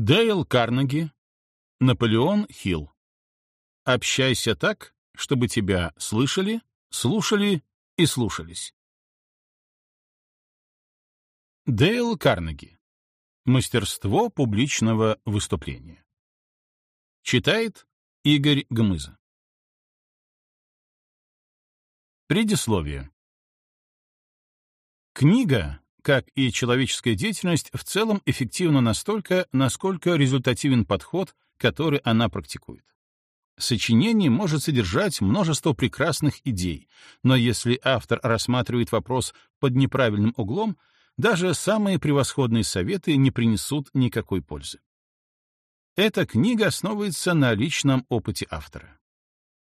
Дейл Карнеги, Наполеон Хилл. Общайся так, чтобы тебя слышали, слушали и слушались. Дейл Карнеги. Мастерство публичного выступления. Читает Игорь Гмыза. Предисловие. Книга, как и человеческая деятельность, в целом эффективна настолько, насколько результативен подход, который она практикует. Сочинение может содержать множество прекрасных идей, но если автор рассматривает вопрос под неправильным углом, даже самые превосходные советы не принесут никакой пользы. Эта книга основывается на личном опыте автора.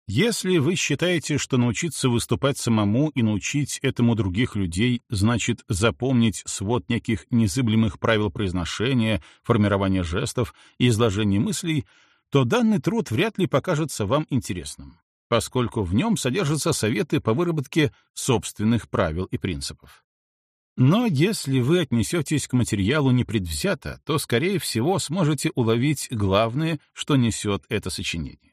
Если вы считаете, что научиться выступать самому и научить этому других людей значит запомнить свод неких незыблемых правил произношения, формирования жестов и изложения мыслей, то данный труд вряд ли покажется вам интересным, поскольку в нем содержатся советы по выработке собственных правил и принципов. Но если вы отнесетесь к материалу непредвзято, то, скорее всего, сможете уловить главное, что несет это сочинение.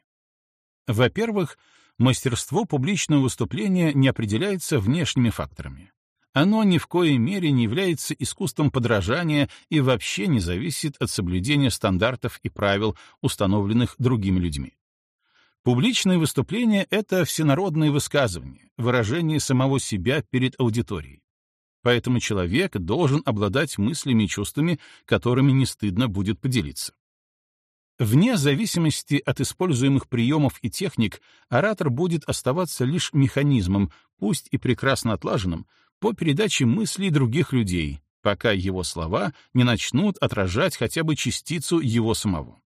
Во-первых, мастерство публичного выступления не определяется внешними факторами. Оно ни в коей мере не является искусством подражания и вообще не зависит от соблюдения стандартов и правил, установленных другими людьми. Публичное выступление — это всенародное высказывание, выражение самого себя перед аудиторией. Поэтому человек должен обладать мыслями и чувствами, которыми не стыдно будет поделиться. Вне зависимости от используемых приемов и техник, оратор будет оставаться лишь механизмом, пусть и прекрасно отлаженным, по передаче мыслей других людей, пока его слова не начнут отражать хотя бы частицу его самого.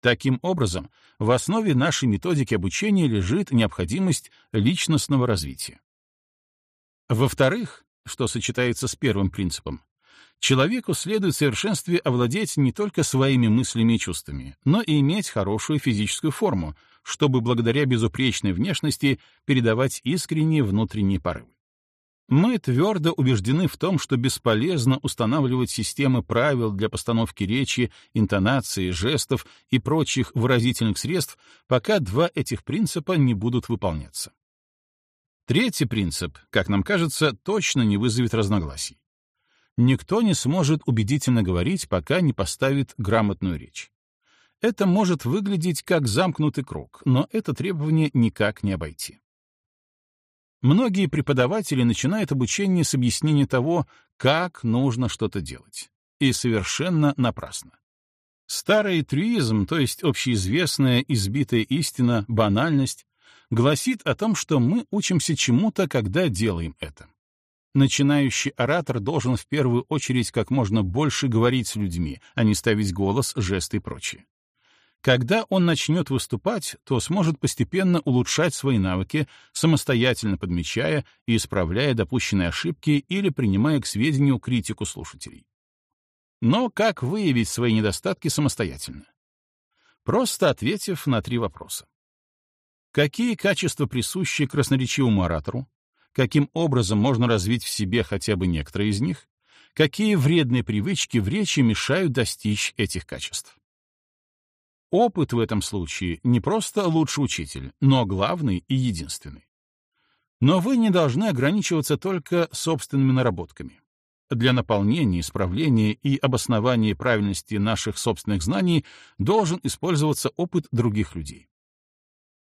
Таким образом, в основе нашей методики обучения лежит необходимость личностного развития. Во-вторых, что сочетается с первым принципом, Человеку следует в совершенстве овладеть не только своими мыслями и чувствами, но и иметь хорошую физическую форму, чтобы благодаря безупречной внешности передавать искренние внутренние порывы. Мы твердо убеждены в том, что бесполезно устанавливать системы правил для постановки речи, интонации, жестов и прочих выразительных средств, пока два этих принципа не будут выполняться. Третий принцип, как нам кажется, точно не вызовет разногласий никто не сможет убедительно говорить, пока не поставит грамотную речь. Это может выглядеть как замкнутый круг, но это требование никак не обойти. Многие преподаватели начинают обучение с объяснения того, как нужно что-то делать. И совершенно напрасно. Старый трюизм, то есть общеизвестная избитая истина, банальность, гласит о том, что мы учимся чему-то, когда делаем это. Начинающий оратор должен в первую очередь как можно больше говорить с людьми, а не ставить голос, жесты и прочее. Когда он начнет выступать, то сможет постепенно улучшать свои навыки, самостоятельно подмечая и исправляя допущенные ошибки или принимая к сведению критику слушателей. Но как выявить свои недостатки самостоятельно? Просто ответив на три вопроса. Какие качества присущи красноречивому оратору? Каким образом можно развить в себе хотя бы некоторые из них, какие вредные привычки в речи мешают достичь этих качеств. Опыт в этом случае не просто лучший учитель, но главный и единственный. Но вы не должны ограничиваться только собственными наработками. Для наполнения, исправления и обоснования правильности наших собственных знаний должен использоваться опыт других людей.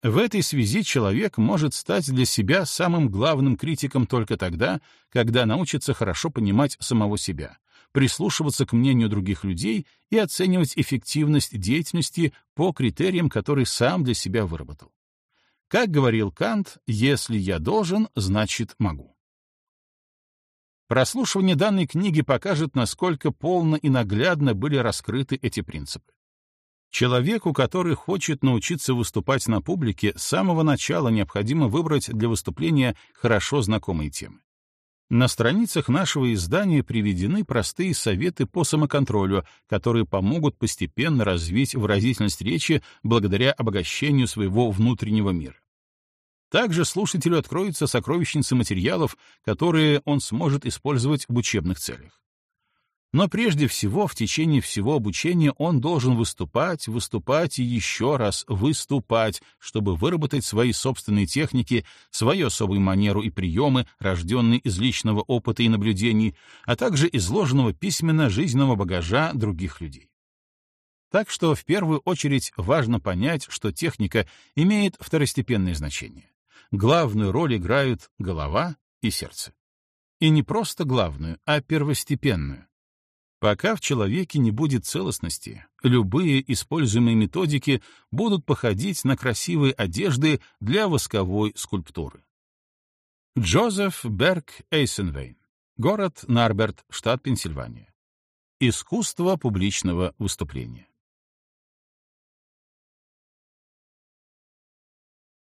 В этой связи человек может стать для себя самым главным критиком только тогда, когда научится хорошо понимать самого себя, прислушиваться к мнению других людей и оценивать эффективность деятельности по критериям, которые сам для себя выработал. Как говорил Кант, если я должен, значит могу. Прослушивание данной книги покажет, насколько полно и наглядно были раскрыты эти принципы. Человеку, который хочет научиться выступать на публике, с самого начала необходимо выбрать для выступления хорошо знакомые темы. На страницах нашего издания приведены простые советы по самоконтролю, которые помогут постепенно развить выразительность речи благодаря обогащению своего внутреннего мира. Также слушателю откроется сокровищница материалов, которые он сможет использовать в учебных целях. Но прежде всего, в течение всего обучения он должен выступать, выступать и еще раз выступать, чтобы выработать свои собственные техники, свою особую манеру и приемы, рожденные из личного опыта и наблюдений, а также изложенного письменно жизненного багажа других людей. Так что в первую очередь важно понять, что техника имеет второстепенное значение. Главную роль играют голова и сердце. И не просто главную, а первостепенную. Пока в человеке не будет целостности, любые используемые методики будут походить на красивые одежды для восковой скульптуры. Джозеф Берг Эйсенвейн. Город Нарберт, штат Пенсильвания. Искусство публичного выступления.